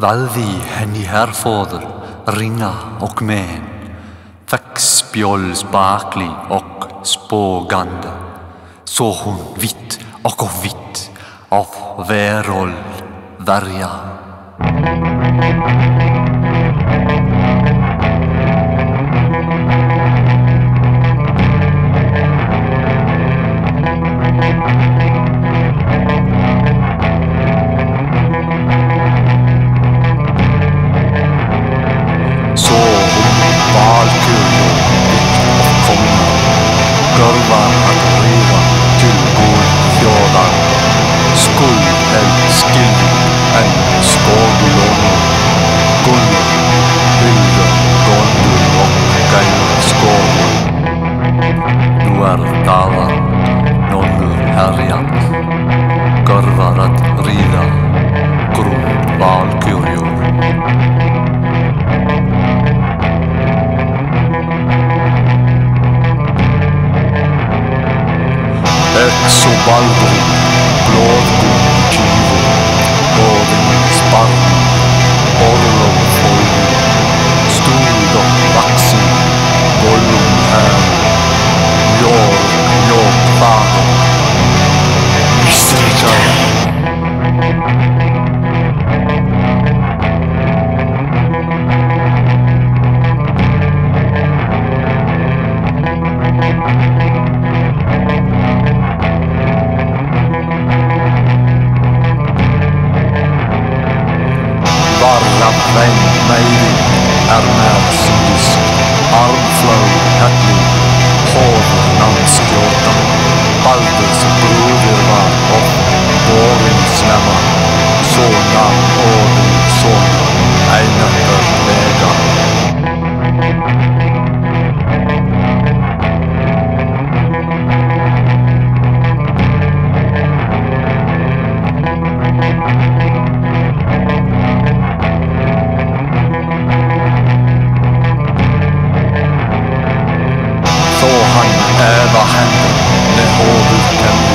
Vad vi henne härfader ringa och men. Faxbjoll spaklig och spågande. Så hon vitt och av vitt av väroll värja. Hon valkyrjor vitt och komna Görvar att riva till god Skuld en skill en skågulåno Gunnar, bilder, Gondul och Gaina skågor Nu är dalar nonnur härjat Görvar att sub albul, plouă cu Vein, Meiri, and Disk, Almflög, Helli, Håður, Namsgjóta, Baldurs, Brúðirva og Bórinsnema, Svona og öva handen med hovet